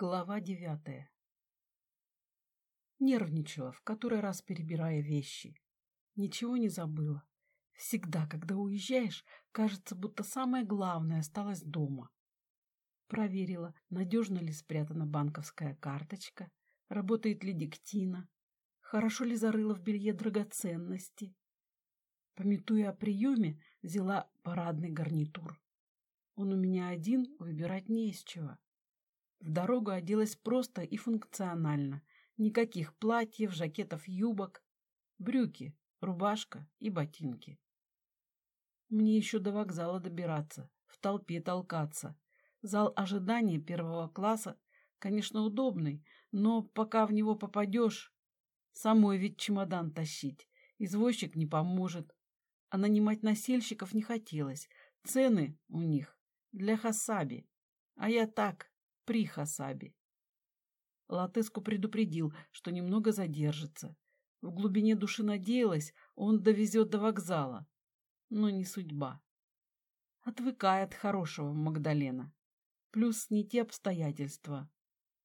Глава девятая. Нервничала, в который раз перебирая вещи. Ничего не забыла. Всегда, когда уезжаешь, кажется, будто самое главное осталось дома. Проверила, надежно ли спрятана банковская карточка, работает ли диктина, хорошо ли зарыла в белье драгоценности. Пометуя о приеме, взяла парадный гарнитур. Он у меня один, выбирать не из чего. В дорогу оделась просто и функционально. Никаких платьев, жакетов, юбок. Брюки, рубашка и ботинки. Мне еще до вокзала добираться, в толпе толкаться. Зал ожидания первого класса, конечно, удобный, но пока в него попадешь, самой ведь чемодан тащить. Извозчик не поможет. А нанимать носильщиков не хотелось. Цены у них для хасаби. А я так, при Хасабе. Латеску предупредил, что немного задержится. В глубине души надеялась, он довезет до вокзала. Но не судьба. Отвыкает хорошего Магдалена. Плюс не те обстоятельства.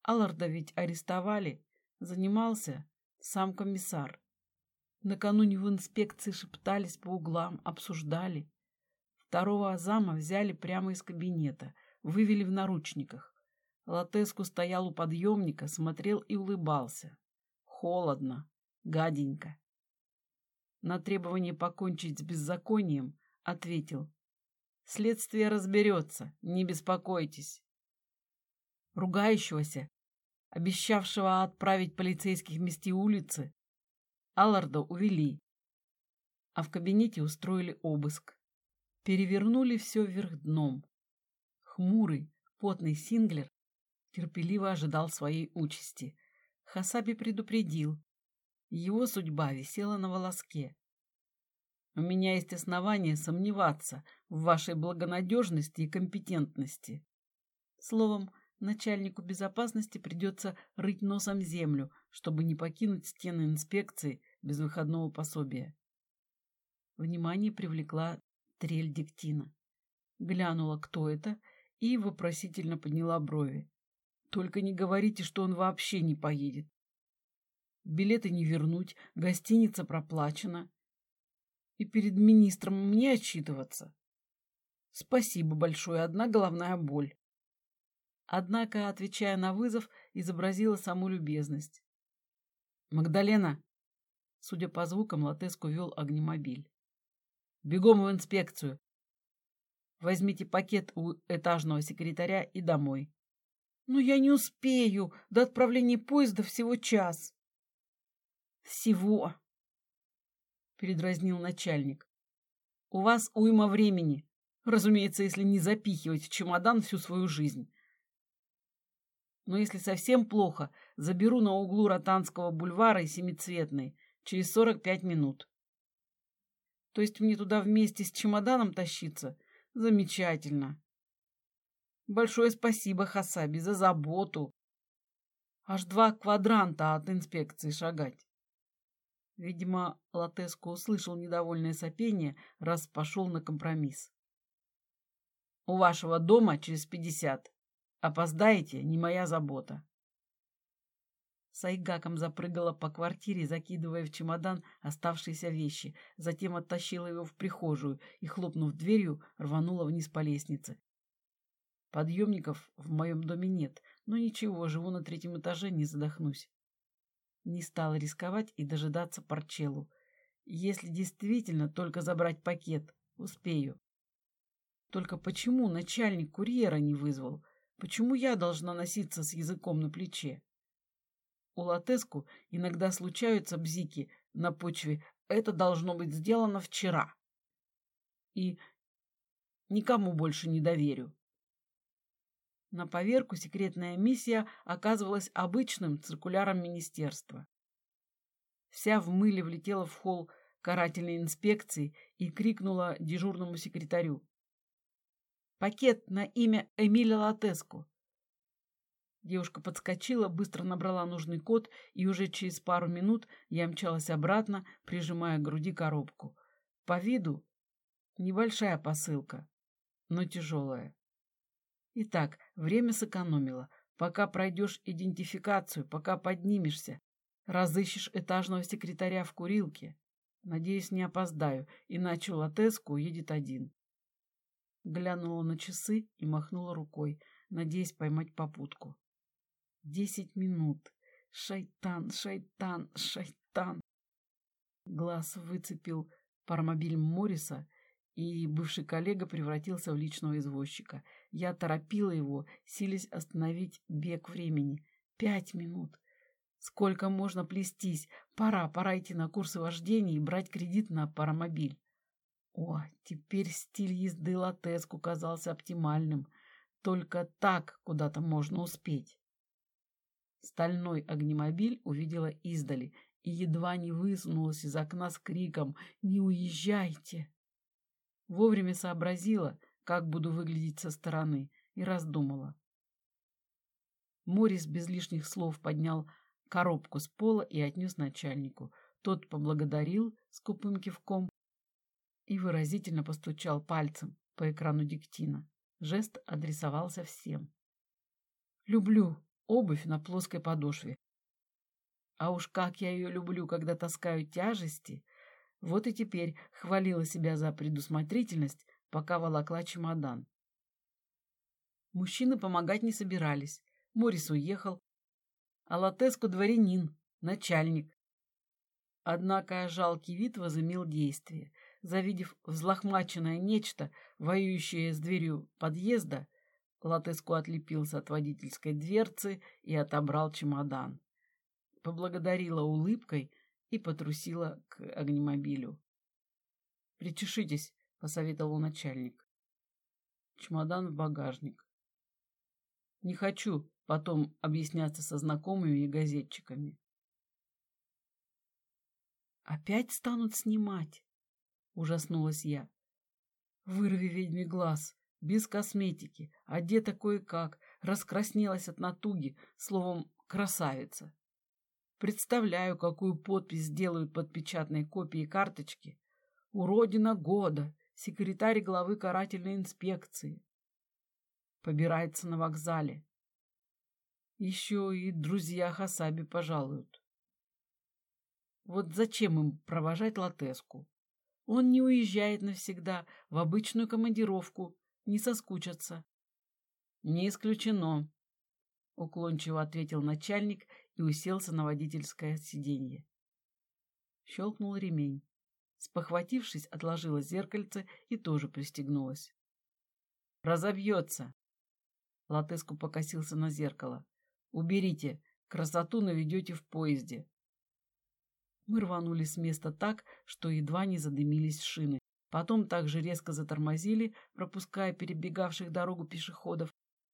Алларда ведь арестовали. Занимался сам комиссар. Накануне в инспекции шептались по углам, обсуждали. Второго Азама взяли прямо из кабинета, вывели в наручниках. Латеску стоял у подъемника, смотрел и улыбался. Холодно, гаденько. На требование покончить с беззаконием ответил. Следствие разберется, не беспокойтесь. Ругающегося, обещавшего отправить полицейских вмести улицы, Алларда увели, а в кабинете устроили обыск. Перевернули все вверх дном. Хмурый, потный Синглер терпеливо ожидал своей участи. Хасаби предупредил. Его судьба висела на волоске. У меня есть основания сомневаться в вашей благонадежности и компетентности. Словом, начальнику безопасности придется рыть носом землю, чтобы не покинуть стены инспекции без выходного пособия. Внимание привлекла трель диктина. Глянула, кто это, и вопросительно подняла брови. Только не говорите, что он вообще не поедет. Билеты не вернуть, гостиница проплачена. И перед министром мне отчитываться. Спасибо большое, одна головная боль. Однако, отвечая на вызов, изобразила саму любезность. «Магдалена!» Судя по звукам, Латеску вел огнемобиль. «Бегом в инспекцию. Возьмите пакет у этажного секретаря и домой. Но я не успею. До отправления поезда всего час. Всего, передразнил начальник. У вас уйма времени. Разумеется, если не запихивать в чемодан всю свою жизнь. Но если совсем плохо, заберу на углу Ротанского бульвара и Семицветной через сорок пять минут. То есть мне туда вместе с чемоданом тащиться? Замечательно. Большое спасибо, Хасаби, за заботу. Аж два квадранта от инспекции шагать. Видимо, Латеско услышал недовольное сопение, раз пошел на компромисс. У вашего дома через пятьдесят. Опоздаете, не моя забота. Сайгаком запрыгала по квартире, закидывая в чемодан оставшиеся вещи, затем оттащила его в прихожую и, хлопнув дверью, рванула вниз по лестнице. Подъемников в моем доме нет, но ничего, живу на третьем этаже, не задохнусь. Не стала рисковать и дожидаться Парчеллу. Если действительно только забрать пакет, успею. Только почему начальник курьера не вызвал? Почему я должна носиться с языком на плече? У Латеску иногда случаются бзики на почве «это должно быть сделано вчера». И никому больше не доверю. На поверку секретная миссия оказывалась обычным циркуляром министерства. Вся в мыле влетела в холл карательной инспекции и крикнула дежурному секретарю. «Пакет на имя Эмиля Латеску!» Девушка подскочила, быстро набрала нужный код, и уже через пару минут я мчалась обратно, прижимая к груди коробку. По виду небольшая посылка, но тяжелая. Итак, время сэкономила. Пока пройдешь идентификацию, пока поднимешься, разыщешь этажного секретаря в курилке. Надеюсь, не опоздаю, иначе Латеску уедет один. Глянула на часы и махнула рукой, надеясь поймать попутку. Десять минут. Шайтан, шайтан, шайтан. Глаз выцепил паромобиль Морриса, и бывший коллега превратился в личного извозчика. Я торопила его, силясь остановить бег времени. Пять минут. Сколько можно плестись? Пора, пора идти на курсы вождения и брать кредит на паромобиль. О, теперь стиль езды латеску казался оптимальным. Только так куда-то можно успеть. Стальной огнемобиль увидела издали и едва не высунулась из окна с криком «Не уезжайте!». Вовремя сообразила, как буду выглядеть со стороны, и раздумала. Морис без лишних слов поднял коробку с пола и отнес начальнику. Тот поблагодарил скупым кивком и выразительно постучал пальцем по экрану диктина. Жест адресовался всем. «Люблю обувь на плоской подошве. А уж как я ее люблю, когда таскаю тяжести!» Вот и теперь хвалила себя за предусмотрительность, пока волокла чемодан. Мужчины помогать не собирались. Морис уехал, а Латеску дворянин, начальник. Однако жалкий вид возымел действие. Завидев взлохмаченное нечто, воюющее с дверью подъезда, Латеску отлепился от водительской дверцы и отобрал чемодан. Поблагодарила улыбкой и потрусила к огнемобилю. «Причешитесь», — посоветовал начальник. Чемодан в багажник. «Не хочу потом объясняться со знакомыми и газетчиками». «Опять станут снимать?» — ужаснулась я. «Вырви ведьми глаз, без косметики, одета кое-как, раскраснелась от натуги, словом, красавица. Представляю, какую подпись сделают под печатной копией карточки. Уродина года, секретарь главы карательной инспекции. Побирается на вокзале. Еще и друзья Хасаби пожалуют. Вот зачем им провожать Латеску? Он не уезжает навсегда в обычную командировку, не соскучатся. Не исключено, уклончиво ответил начальник и уселся на водительское сиденье. Щелкнул ремень. Спохватившись, отложила зеркальце и тоже пристегнулась. «Разобьется!» Латеску покосился на зеркало. «Уберите, красоту наведете в поезде». Мы рванули с места так, что едва не задымились шины. Потом также резко затормозили, пропуская перебегавших дорогу пешеходов,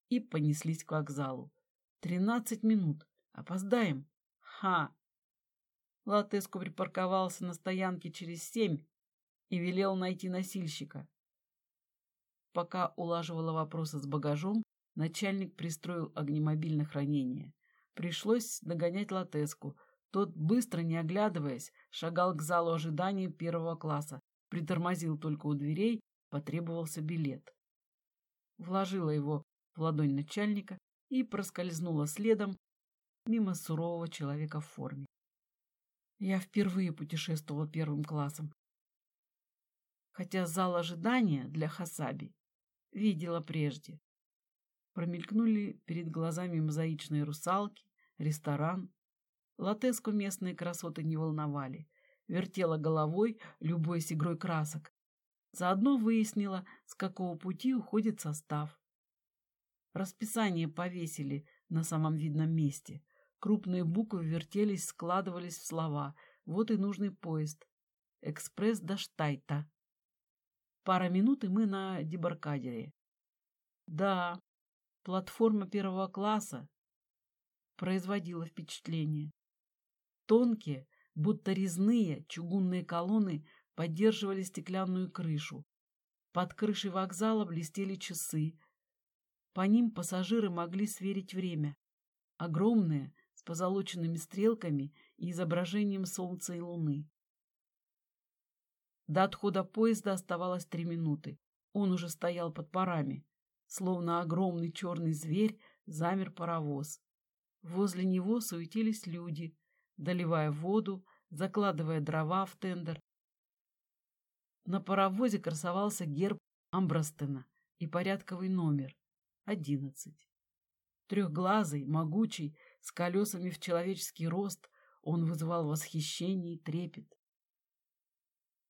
и понеслись к вокзалу. Тринадцать минут. Опоздаем. Ха! Латеску припарковался на стоянке через семь и велел найти носильщика. Пока улаживала вопросы с багажом, начальник пристроил огнемобиль на хранение. Пришлось догонять Латеску. Тот, быстро не оглядываясь, шагал к залу ожидания первого класса, притормозил только у дверей, потребовался билет. Вложила его в ладонь начальника и проскользнула следом мимо сурового человека в форме. Я впервые путешествовала первым классом. Хотя зал ожидания для Хасаби видела прежде. Промелькнули перед глазами мозаичные русалки, ресторан. Латеску местные красоты не волновали. Вертела головой, любой игрой красок. Заодно выяснила, с какого пути уходит состав. Расписание повесили на самом видном месте. Крупные буквы вертелись, складывались в слова. Вот и нужный поезд. Экспресс до Штайта. Пара минут, и мы на дебаркадере. Да, платформа первого класса производила впечатление. Тонкие, будто резные чугунные колонны поддерживали стеклянную крышу. Под крышей вокзала блестели часы. По ним пассажиры могли сверить время. Огромные, позолоченными стрелками и изображением солнца и луны. До отхода поезда оставалось три минуты. Он уже стоял под парами, словно огромный черный зверь, замер паровоз. Возле него суетились люди, доливая воду, закладывая дрова в тендер. На паровозе красовался герб Амбростена и порядковый номер — одиннадцать. Трехглазый, могучий, с колесами в человеческий рост, он вызывал восхищение и трепет.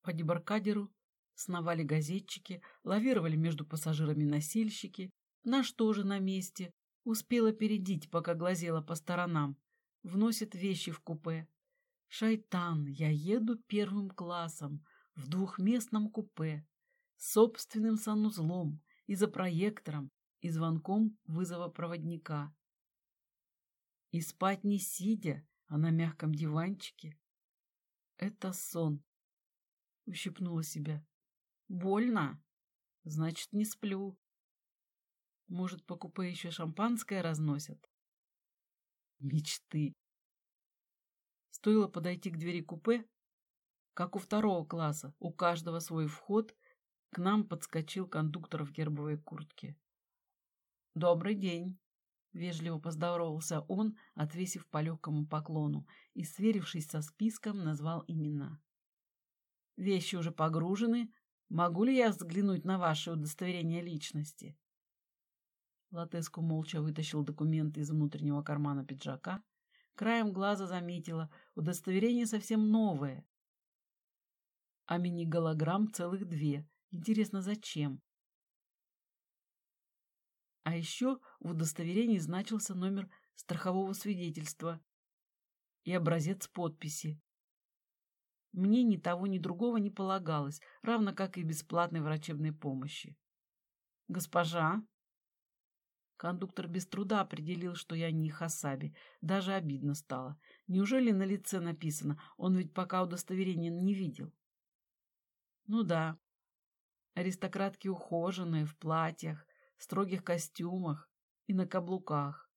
По дебаркадеру сновали газетчики, лавировали между пассажирами носильщики. Наш тоже на месте. Успел опередить, пока глазела по сторонам. Вносит вещи в купе. Шайтан, я еду первым классом, в двухместном купе, с собственным санузлом и за проектором, и звонком вызова проводника. И спать не сидя, а на мягком диванчике. Это сон. Ущипнула себя. Больно? Значит, не сплю. Может, по купе еще шампанское разносят? Мечты. Стоило подойти к двери купе, как у второго класса, у каждого свой вход, к нам подскочил кондуктор в гербовой куртке. «Добрый день!» — вежливо поздоровался он, отвесив по легкому поклону, и, сверившись со списком, назвал имена. «Вещи уже погружены. Могу ли я взглянуть на ваше удостоверение личности?» Латеску молча вытащил документы из внутреннего кармана пиджака. Краем глаза заметила, удостоверение совсем новое. А мини-голограмм целых две. Интересно, зачем? А еще в удостоверении значился номер страхового свидетельства и образец подписи. Мне ни того, ни другого не полагалось, равно как и бесплатной врачебной помощи. «Госпожа!» Кондуктор без труда определил, что я не Хасаби. Даже обидно стало. Неужели на лице написано? Он ведь пока удостоверения не видел. Ну да. Аристократки ухоженные, в платьях, строгих костюмах и на каблуках.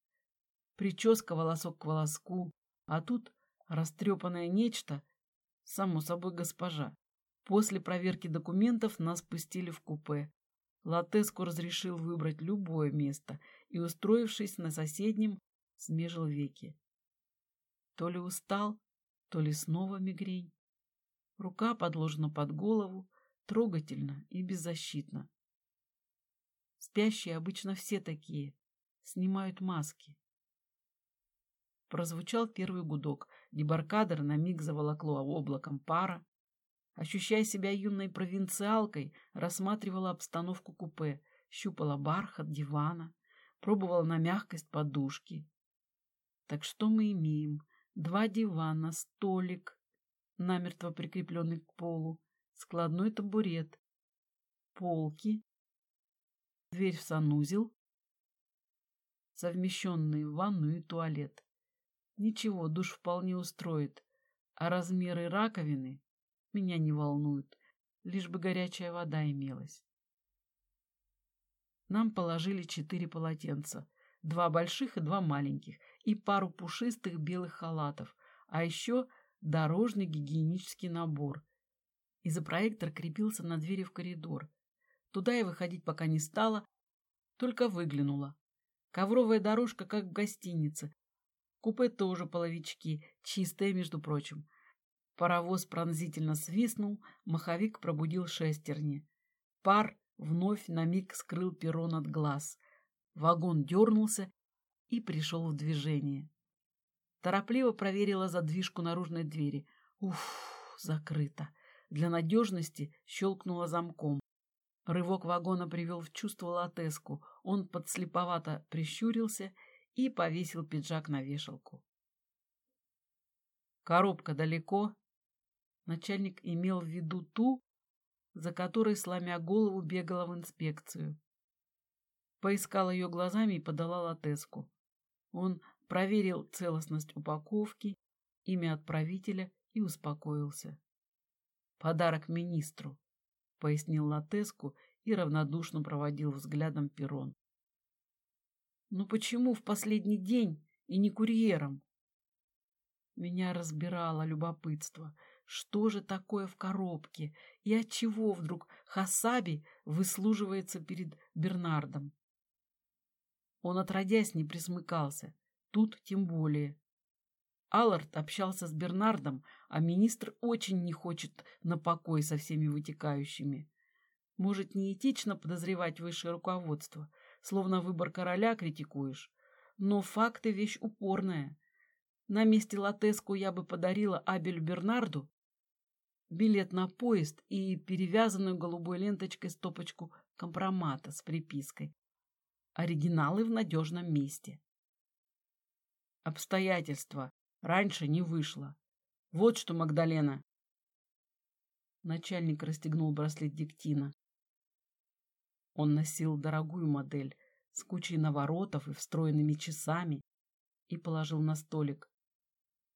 Прическа волосок к волоску, а тут растрепанное нечто, само собой госпожа. После проверки документов нас пустили в купе. Латеску разрешил выбрать любое место и, устроившись на соседнем, смежил веки. То ли устал, то ли снова мигрень. Рука подложена под голову, трогательно и беззащитно. Спящие обычно все такие, снимают маски. Прозвучал первый гудок. Дебаркадер на миг заволокло облаком пара. Ощущая себя юной провинциалкой, рассматривала обстановку купе, щупала бархат дивана, пробовала на мягкость подушки. Так что мы имеем? Два дивана, столик, намертво прикрепленный к полу, складной табурет, полки, дверь в санузел, совмещенные в ванную и туалет. Ничего, душ вполне устроит, а размеры раковины меня не волнуют, лишь бы горячая вода имелась. Нам положили четыре полотенца, два больших и два маленьких, и пару пушистых белых халатов, а еще дорожный гигиенический набор. Изопроектор крепился на двери в коридор. Туда я выходить пока не стала, только выглянула. Ковровая дорожка, как в гостинице. Купе тоже половички, чистые, между прочим. Паровоз пронзительно свистнул, маховик пробудил шестерни. Пар вновь на миг скрыл перрон от глаз. Вагон дернулся и пришел в движение. Торопливо проверила задвижку наружной двери. Уф, закрыто. Для надежности щелкнула замком. Рывок вагона привел в чувство латеску. Он подслеповато прищурился и повесил пиджак на вешалку. «Коробка далеко?» Начальник имел в виду ту, за которой, сломя голову, бегала в инспекцию. Поискал ее глазами и подала латеску. Он проверил целостность упаковки, имя отправителя и успокоился. Подарок министру пояснил Латеску и равнодушно проводил взглядом перрон. «Ну почему в последний день и не курьером?» Меня разбирало любопытство. Что же такое в коробке? И от чего вдруг Хасаби выслуживается перед Бернардом? Он отродясь не присмыкался. Тут тем более. Аллард общался с Бернардом, а министр очень не хочет на покой со всеми вытекающими. Может, неэтично подозревать высшее руководство, словно выбор короля критикуешь. Но факты — вещь упорная. На месте Латеску я бы подарила Абелю Бернарду билет на поезд и перевязанную голубой ленточкой стопочку компромата с припиской. Оригиналы в надежном месте. Обстоятельства. Раньше не вышло. Вот что, Магдалена. Начальник расстегнул браслет Диктина. Он носил дорогую модель с кучей наворотов и встроенными часами и положил на столик.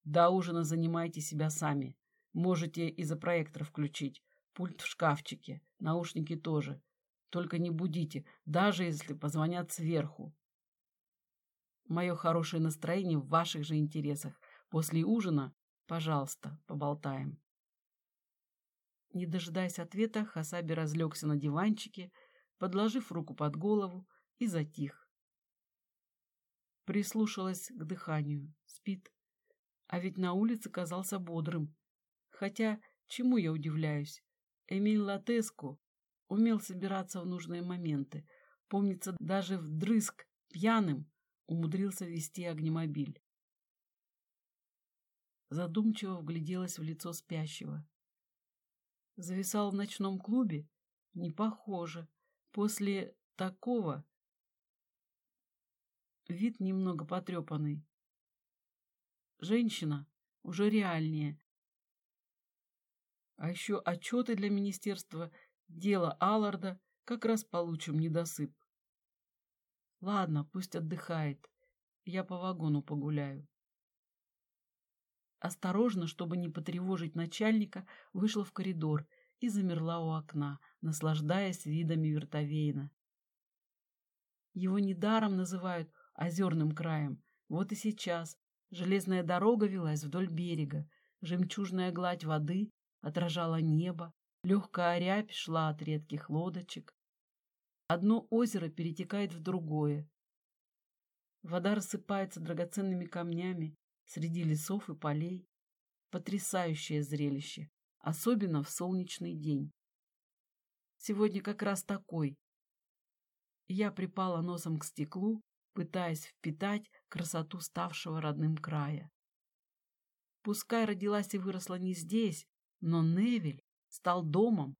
До ужина занимайте себя сами. Можете и за проектор включить. Пульт в шкафчике, наушники тоже. Только не будите, даже если позвонят сверху. Мое хорошее настроение в ваших же интересах. После ужина, пожалуйста, поболтаем. Не дожидаясь ответа, Хасаби разлегся на диванчике, подложив руку под голову, и затих. Прислушалась к дыханию. Спит. А ведь на улице казался бодрым. Хотя, чему я удивляюсь? Эмиль Латеску умел собираться в нужные моменты. Помнится, даже вдрызг пьяным умудрился вести огнемобиль. Задумчиво вгляделась в лицо спящего. Зависал в ночном клубе? Не похоже. После такого вид немного потрепанный. Женщина уже реальнее. А еще отчеты для министерства, дело Алларда, как раз получим недосып. Ладно, пусть отдыхает. Я по вагону погуляю. Осторожно, чтобы не потревожить начальника, вышла в коридор и замерла у окна, наслаждаясь видами Вертовейна. Его недаром называют озерным краем. Вот и сейчас железная дорога велась вдоль берега, жемчужная гладь воды отражала небо, легкая рябь шла от редких лодочек, Одно озеро перетекает в другое. Вода рассыпается драгоценными камнями среди лесов и полей. Потрясающее зрелище, особенно в солнечный день. Сегодня как раз такой. Я припала носом к стеклу, пытаясь впитать красоту ставшего родным края. Пускай родилась и выросла не здесь, но Невель стал домом,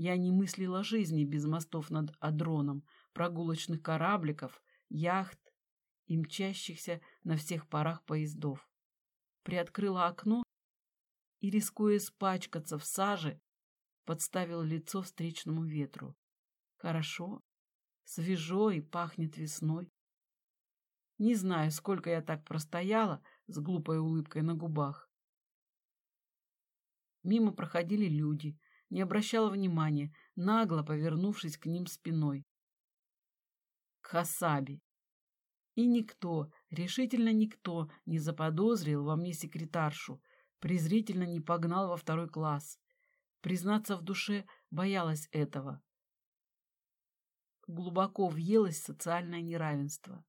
я не мыслила жизни без мостов над Адроном, прогулочных корабликов, яхт и мчащихся на всех парах поездов. Приоткрыла окно и, рискуя испачкаться в саже, подставила лицо встречному ветру. Хорошо, свежо и пахнет весной. Не знаю, сколько я так простояла с глупой улыбкой на губах. Мимо проходили люди, не обращала внимания, нагло повернувшись к ним спиной. Хасаби. И никто, решительно никто, не заподозрил во мне секретаршу, презрительно не погнал во второй класс. Признаться в душе, боялась этого. Глубоко въелось социальное неравенство.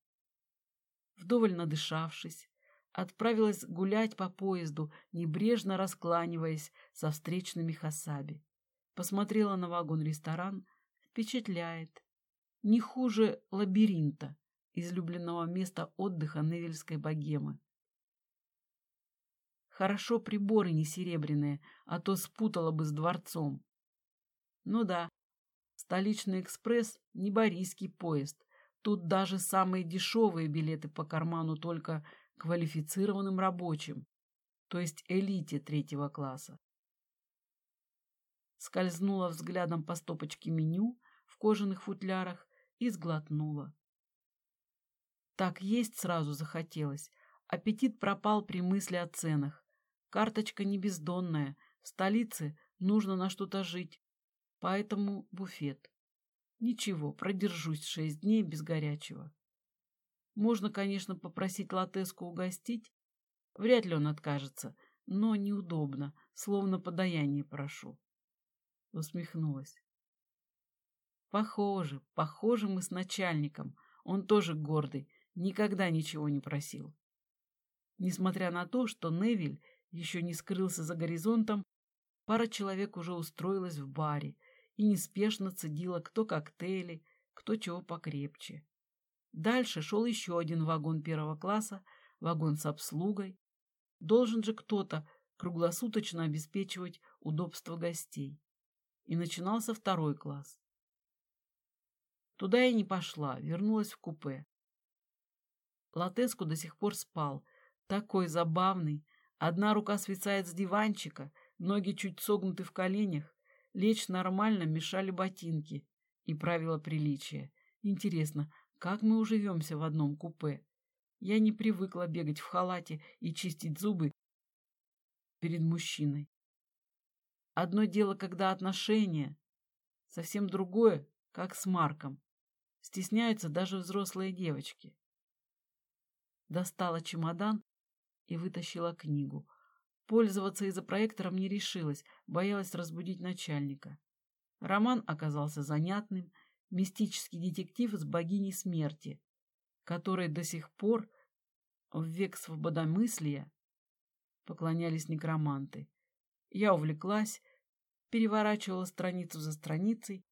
Вдоволь надышавшись, отправилась гулять по поезду, небрежно раскланиваясь со встречными хасаби. Посмотрела на вагон-ресторан. Впечатляет. Не хуже лабиринта, излюбленного места отдыха Невельской богемы. Хорошо приборы не серебряные, а то спутала бы с дворцом. Ну да, столичный экспресс — не борийский поезд. Тут даже самые дешевые билеты по карману только квалифицированным рабочим, то есть элите третьего класса скользнула взглядом по стопочке меню в кожаных футлярах и сглотнула. Так есть сразу захотелось. Аппетит пропал при мысли о ценах. Карточка не бездонная, в столице нужно на что-то жить, поэтому буфет. Ничего, продержусь шесть дней без горячего. Можно, конечно, попросить Латеску угостить. Вряд ли он откажется, но неудобно, словно подаяние прошу усмехнулась. Похоже, похоже мы с начальником. Он тоже гордый, никогда ничего не просил. Несмотря на то, что Невиль еще не скрылся за горизонтом, пара человек уже устроилась в баре и неспешно цедила кто коктейли, кто чего покрепче. Дальше шел еще один вагон первого класса, вагон с обслугой. Должен же кто-то круглосуточно обеспечивать удобство гостей. И начинался второй класс. Туда я не пошла, вернулась в купе. Латеску до сих пор спал, такой забавный. Одна рука свисает с диванчика, ноги чуть согнуты в коленях. Лечь нормально мешали ботинки и правила приличия. Интересно, как мы уживемся в одном купе? Я не привыкла бегать в халате и чистить зубы перед мужчиной. Одно дело, когда отношения, совсем другое, как с Марком. Стесняются даже взрослые девочки. Достала чемодан и вытащила книгу. Пользоваться изопроектором не решилась, боялась разбудить начальника. Роман оказался занятным, мистический детектив с богиней смерти, которой до сих пор в век свободомыслия поклонялись некроманты. Я увлеклась, переворачивала страницу за страницей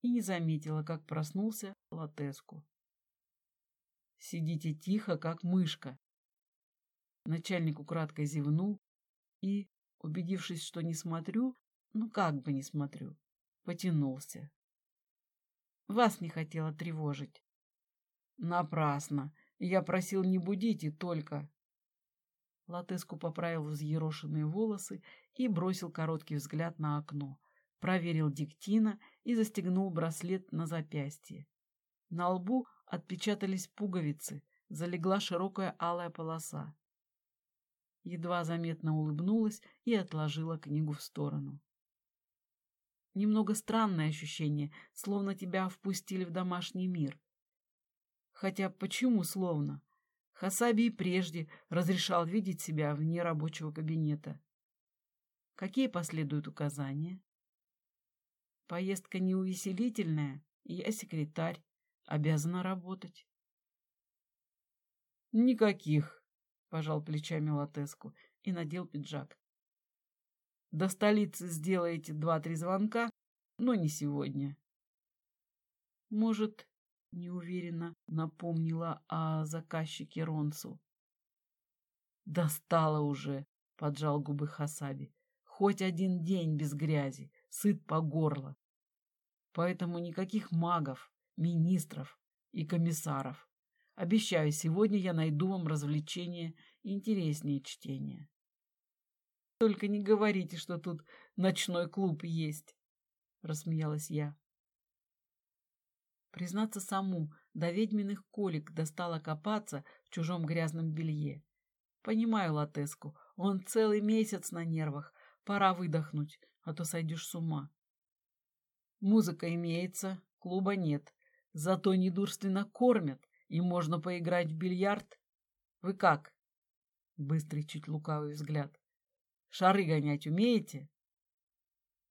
и не заметила, как проснулся Латеску. «Сидите тихо, как мышка!» Начальник украдкой зевнул и, убедившись, что не смотрю, ну как бы не смотрю, потянулся. Вас не хотела тревожить. Напрасно. Я просил не будить и только... Латеску поправил взъерошенные волосы и бросил короткий взгляд на окно проверил диктина и застегнул браслет на запястье. На лбу отпечатались пуговицы, залегла широкая алая полоса. Едва заметно улыбнулась и отложила книгу в сторону. Немного странное ощущение, словно тебя впустили в домашний мир. Хотя почему словно? Хасаби и прежде разрешал видеть себя вне рабочего кабинета. Какие последуют указания? Поездка неувеселительная, я секретарь, обязана работать. Никаких, пожал плечами Латеску и надел пиджак. До столицы сделаете два-три звонка, но не сегодня. Может, неуверенно напомнила о заказчике Ронсу. Достало уже, поджал губы Хасаби. Хоть один день без грязи, сыт по горло. Поэтому никаких магов, министров и комиссаров. Обещаю, сегодня я найду вам развлечение интереснее чтения. Только не говорите, что тут ночной клуб есть, рассмеялась я. Признаться саму, до ведьминых колик достала копаться в чужом грязном белье. Понимаю Латеску, он целый месяц на нервах, пора выдохнуть, а то сойдешь с ума. Музыка имеется, клуба нет. Зато недурственно кормят, и можно поиграть в бильярд. Вы как? Быстрый, чуть лукавый взгляд. Шары гонять умеете?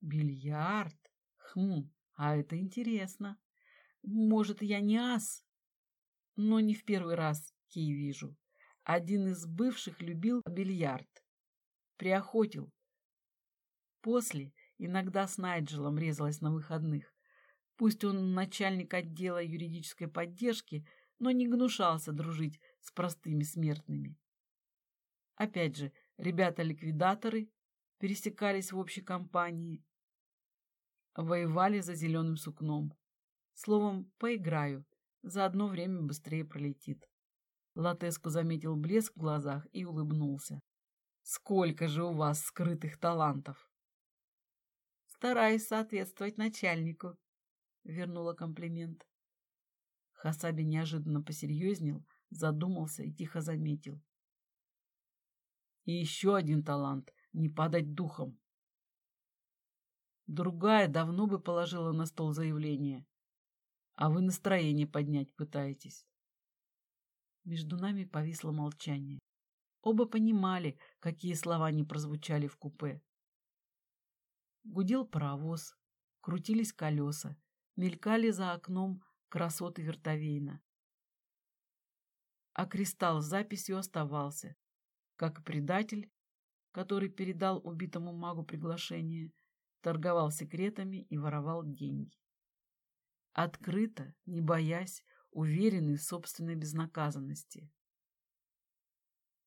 Бильярд? Хм, а это интересно. Может, я не ас? Но не в первый раз кей вижу. Один из бывших любил бильярд. Приохотил. После Иногда с Найджелом резалась на выходных. Пусть он начальник отдела юридической поддержки, но не гнушался дружить с простыми смертными. Опять же, ребята-ликвидаторы пересекались в общей компании, воевали за зеленым сукном. Словом, поиграю, за одно время быстрее пролетит. Латеску заметил блеск в глазах и улыбнулся. «Сколько же у вас скрытых талантов!» Стараюсь соответствовать начальнику, — вернула комплимент. Хасаби неожиданно посерьезнел, задумался и тихо заметил. И еще один талант — не падать духом. Другая давно бы положила на стол заявление, а вы настроение поднять пытаетесь. Между нами повисло молчание. Оба понимали, какие слова не прозвучали в купе. Гудел паровоз, крутились колеса. Мелькали за окном красоты Вертовейна. А кристалл с записью оставался, как предатель, который передал убитому магу приглашение, торговал секретами и воровал деньги. Открыто, не боясь, уверенный в собственной безнаказанности.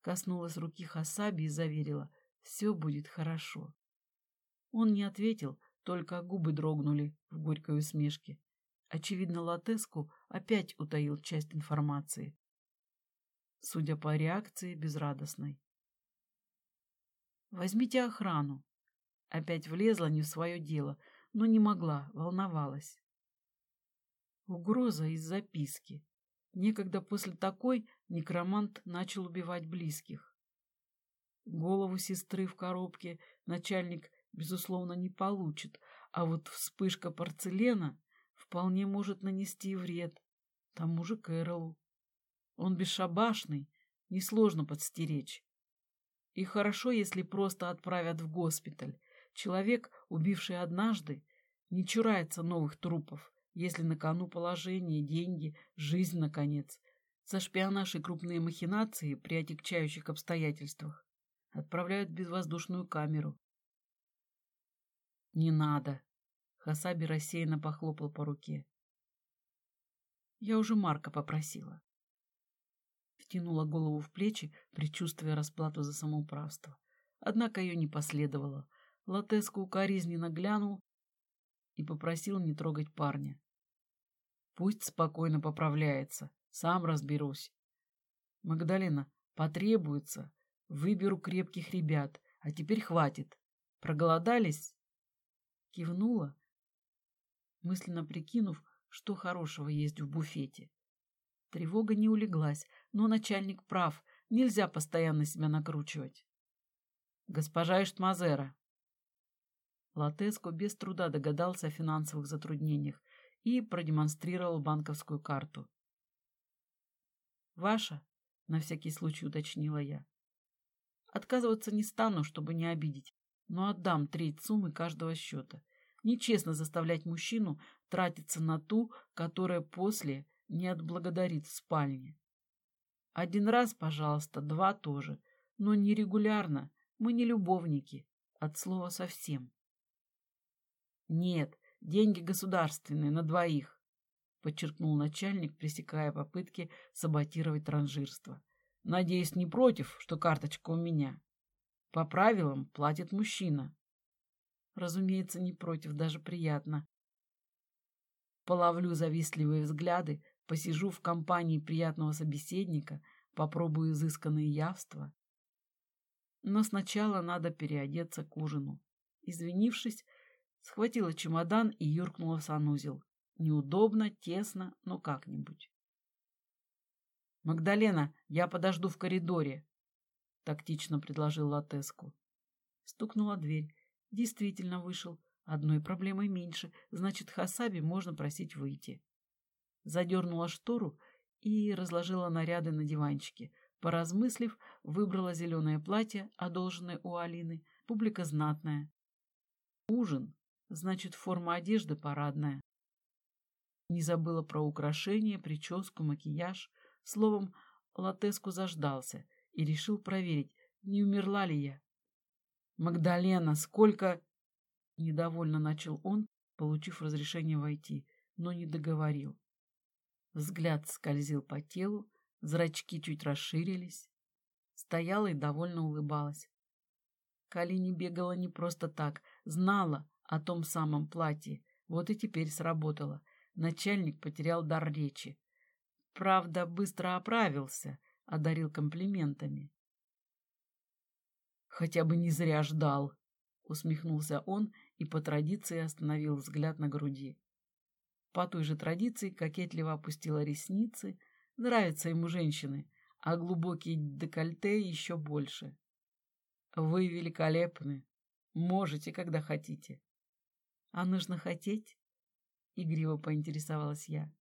Коснулась руки Хасаби и заверила, все будет хорошо. Он не ответил, только губы дрогнули в горькой усмешке. Очевидно, Латеску опять утаил часть информации. Судя по реакции, безрадостной. «Возьмите охрану». Опять влезла не в свое дело, но не могла, волновалась. Угроза из записки. Некогда после такой некромант начал убивать близких. Голову сестры в коробке начальник, безусловно, не получит, а вот вспышка порцелена вполне может нанести вред тому же Кэролу. Он бесшабашный, несложно подстеречь. И хорошо, если просто отправят в госпиталь. Человек, убивший однажды, не чурается новых трупов, если на кону положение, деньги, жизнь, наконец. За шпионаж и крупные махинации при отягчающих обстоятельствах отправляют в безвоздушную камеру. «Не надо!» — Хасаби рассеянно похлопал по руке. «Я уже Марка попросила». Втянула голову в плечи, предчувствуя расплату за самоуправство. Однако ее не последовало. Латеску укоризненно глянул и попросил не трогать парня. Пусть спокойно поправляется. Сам разберусь. Магдалина, потребуется. Выберу крепких ребят. А теперь хватит. Проголодались? Кивнула, мысленно прикинув, что хорошего есть в буфете. Тревога не улеглась, но начальник прав. Нельзя постоянно себя накручивать. Госпожа Иштмазера. Латеско без труда догадался о финансовых затруднениях и продемонстрировал банковскую карту. «Ваша?» — на всякий случай уточнила я. «Отказываться не стану, чтобы не обидеть, но отдам треть суммы каждого счета. Нечестно заставлять мужчину тратиться на ту, которая после не отблагодарит в спальне. Один раз, пожалуйста, два тоже, но не регулярно. Мы не любовники, от слова совсем. Нет, Деньги государственные, на двоих, подчеркнул начальник, пресекая попытки саботировать транжирство. Надеюсь, не против, что карточка у меня. По правилам платит мужчина. Разумеется, не против, даже приятно. Половлю завистливые взгляды, посижу в компании приятного собеседника, попробую изысканные явства. Но сначала надо переодеться к ужину. Извинившись, Схватила чемодан и юркнула в санузел. Неудобно, тесно, но как-нибудь. «Магдалена, я подожду в коридоре», — тактично предложил Латеску. Стукнула дверь. Действительно вышел. Одной проблемой меньше, значит, Хасаби можно просить выйти. Задернула штору и разложила наряды на диванчике. Поразмыслив, выбрала зеленое платье, одолженное у Алины. Публика знатная. Ужин Значит, форма одежды парадная. Не забыла про украшения, прическу, макияж. Словом, Латеску заждался и решил проверить, не умерла ли я. «Магдалена, сколько...» Недовольно начал он, получив разрешение войти, но не договорил. Взгляд скользил по телу, зрачки чуть расширились. Стояла и довольно улыбалась. Калини бегала не просто так, знала, о том самом платье. Вот и теперь сработало. Начальник потерял дар речи. Правда, быстро оправился, одарил комплиментами. «Хотя бы не зря ждал», — усмехнулся он и по традиции остановил взгляд на груди. По той же традиции кокетливо опустила ресницы. Нравятся ему женщины, а глубокие декольте еще больше. «Вы великолепны. Можете, когда хотите». А нужно хотеть? Игриво поинтересовалась я.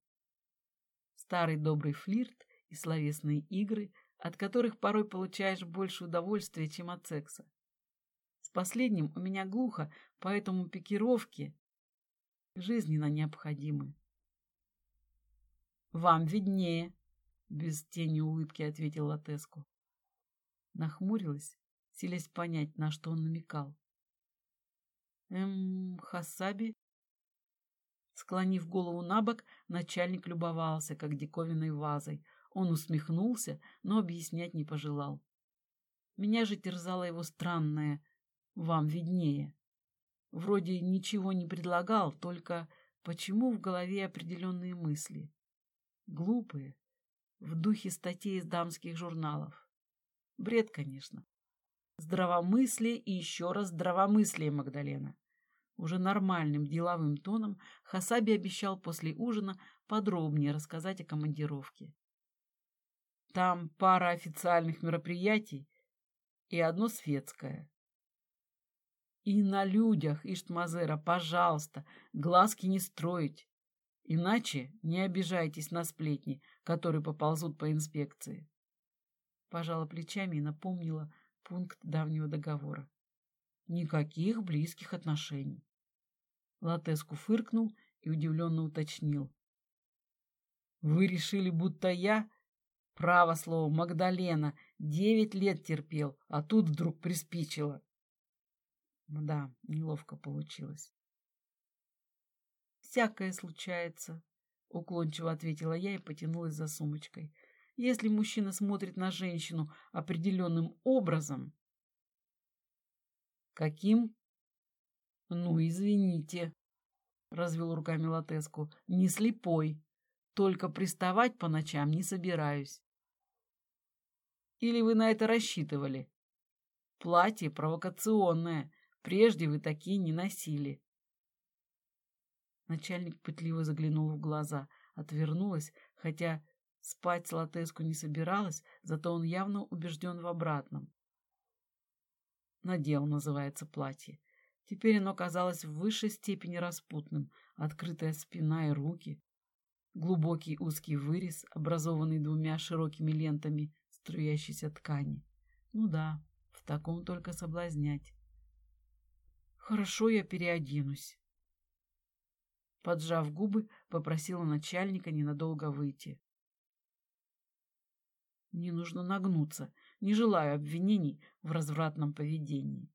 Старый добрый флирт и словесные игры, от которых порой получаешь больше удовольствия, чем от секса. С последним у меня глухо, поэтому пикировки жизненно необходимы. «Вам виднее», — без тени улыбки ответил Латеску. Нахмурилась, силясь понять, на что он намекал. «Эм, Хасаби?» Склонив голову на бок, начальник любовался, как диковинной вазой. Он усмехнулся, но объяснять не пожелал. Меня же терзало его странное «вам виднее». Вроде ничего не предлагал, только почему в голове определенные мысли? Глупые, в духе статей из дамских журналов. Бред, конечно. Здравомыслие и еще раз здравомыслие, Магдалена. Уже нормальным деловым тоном Хасаби обещал после ужина подробнее рассказать о командировке. Там пара официальных мероприятий и одно светское. И на людях, Иштмазера, пожалуйста, глазки не строить. Иначе не обижайтесь на сплетни, которые поползут по инспекции. Пожала плечами и напомнила пункт давнего договора. Никаких близких отношений. Латеску фыркнул и удивленно уточнил. Вы решили, будто я... Право слово, Магдалена, девять лет терпел, а тут вдруг приспичило. Да, неловко получилось. «Всякое случается», — уклончиво ответила я и потянулась за сумочкой. «Если мужчина смотрит на женщину определенным образом...» «Каким?» «Ну, извините», — развел руками Латеску, — «не слепой. Только приставать по ночам не собираюсь». «Или вы на это рассчитывали?» «Платье провокационное. Прежде вы такие не носили». Начальник пытливо заглянул в глаза, отвернулась, хотя спать Латеску не собиралась, зато он явно убежден в обратном. Надел, называется, платье. Теперь оно казалось в высшей степени распутным, открытая спина и руки, глубокий узкий вырез, образованный двумя широкими лентами струящейся ткани. Ну да, в таком только соблазнять. Хорошо, я переоденусь. Поджав губы, попросила начальника ненадолго выйти. Мне нужно нагнуться, не желаю обвинений в развратном поведении.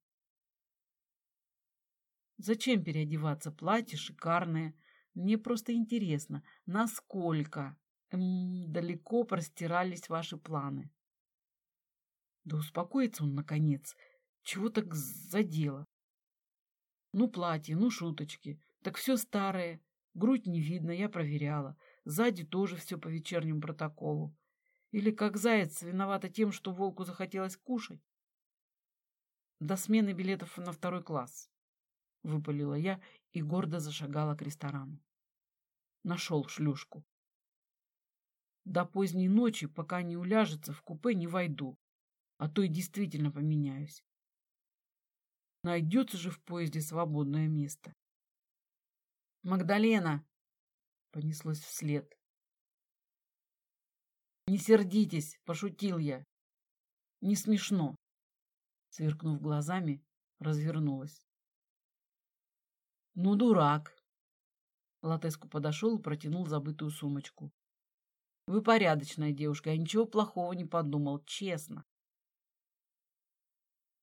Зачем переодеваться? Платье шикарное. Мне просто интересно, насколько эм, далеко простирались ваши планы. Да успокоится он, наконец. Чего так задело? Ну, платье, ну, шуточки. Так все старое. Грудь не видно, я проверяла. Сзади тоже все по вечернему протоколу. Или как заяц виновата тем, что волку захотелось кушать? До смены билетов на второй класс. Выпалила я и гордо зашагала к ресторану. Нашел шлюшку. До поздней ночи, пока не уляжется, в купе не войду. А то и действительно поменяюсь. Найдется же в поезде свободное место. «Магдалена!» — понеслось вслед. «Не сердитесь!» — пошутил я. «Не смешно!» Сверкнув глазами, развернулась. «Ну, дурак!» Латеску подошел и протянул забытую сумочку. «Вы порядочная девушка, я ничего плохого не подумал, честно!»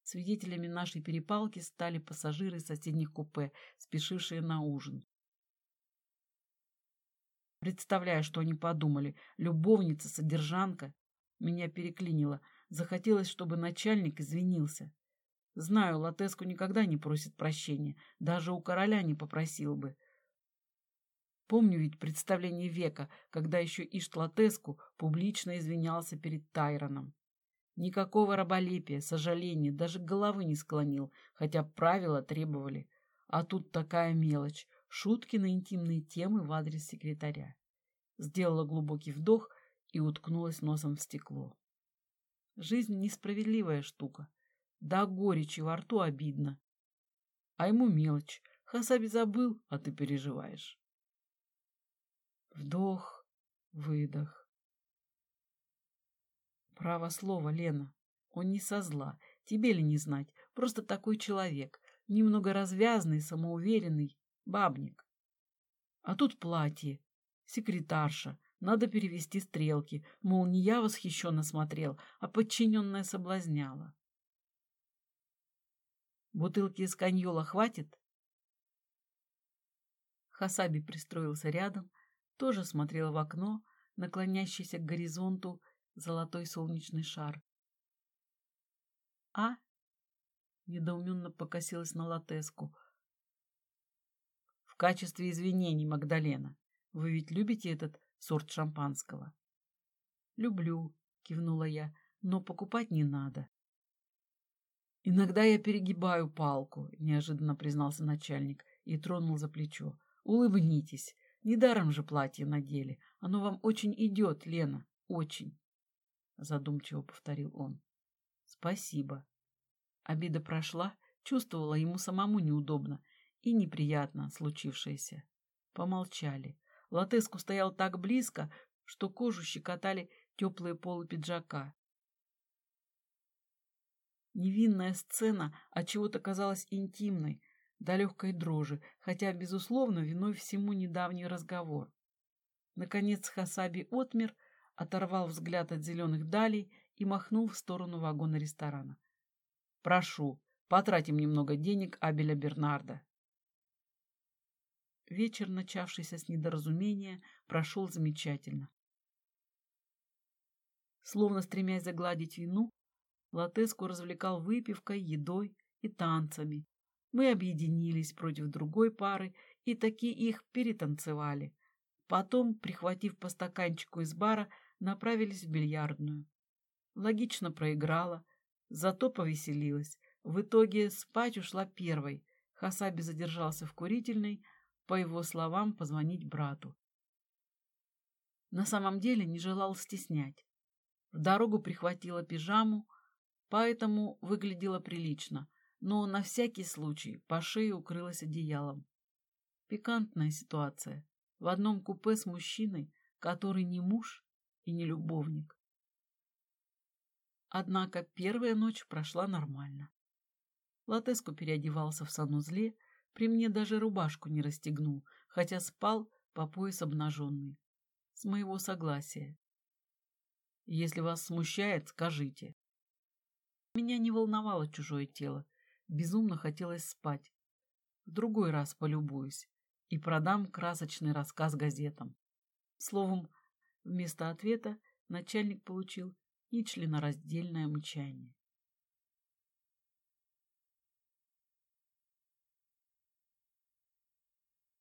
Свидетелями нашей перепалки стали пассажиры соседних купе, спешившие на ужин. Представляю, что они подумали. Любовница, содержанка. Меня переклинило. Захотелось, чтобы начальник извинился. Знаю, Латеску никогда не просит прощения. Даже у короля не попросил бы. Помню ведь представление века, когда еще Ишт Латеску публично извинялся перед Тайроном. Никакого раболепия, сожаления, даже головы не склонил, хотя правила требовали. А тут такая мелочь шутки на интимные темы в адрес секретаря. Сделала глубокий вдох и уткнулась носом в стекло. Жизнь несправедливая штука. Да горечи во рту обидно. А ему мелочь. Хасаби забыл, а ты переживаешь. Вдох, выдох. Право слово, Лена. Он не со зла. Тебе ли не знать? Просто такой человек. Немного развязный, самоуверенный, Бабник. А тут платье, секретарша, надо перевести стрелки, мол, не я восхищенно смотрел, а подчиненная соблазняла. Бутылки из каньола хватит? Хасаби пристроился рядом, тоже смотрел в окно, наклонящийся к горизонту золотой солнечный шар. «А?» — недоуменно покосилась на латеску. «В качестве извинений, Магдалена, вы ведь любите этот сорт шампанского?» «Люблю», — кивнула я, — «но покупать не надо». «Иногда я перегибаю палку», — неожиданно признался начальник и тронул за плечо. «Улыбнитесь. Недаром же платье надели. Оно вам очень идет, Лена, очень», — задумчиво повторил он. «Спасибо». Обида прошла, чувствовала ему самому неудобно и неприятно случившееся. Помолчали. Латеску стоял так близко, что кожу щекотали теплые полы пиджака. Невинная сцена от чего-то казалась интимной, до легкой дрожи, хотя, безусловно, виной всему недавний разговор. Наконец Хасаби отмер, оторвал взгляд от зеленых далей и махнул в сторону вагона ресторана. «Прошу, потратим немного денег Абеля Бернарда». Вечер, начавшийся с недоразумения, прошел замечательно. Словно стремясь загладить вину, Латеску развлекал выпивкой, едой и танцами. Мы объединились против другой пары и таки их перетанцевали. Потом, прихватив по стаканчику из бара, направились в бильярдную. Логично проиграла, зато повеселилась. В итоге спать ушла первой. Хасаби задержался в курительной, по его словам, позвонить брату. На самом деле не желал стеснять. В дорогу прихватила пижаму, поэтому выглядела прилично, но на всякий случай по шее укрылась одеялом. Пикантная ситуация. В одном купе с мужчиной, который не муж и не любовник. Однако первая ночь прошла нормально. Латеску переодевался в санузле, при мне даже рубашку не расстегнул, хотя спал по пояс обнаженный. С моего согласия. Если вас смущает, скажите. Меня не волновало чужое тело. Безумно хотелось спать. В другой раз полюбуюсь и продам красочный рассказ газетам. Словом, вместо ответа начальник получил нечленораздельное мычание.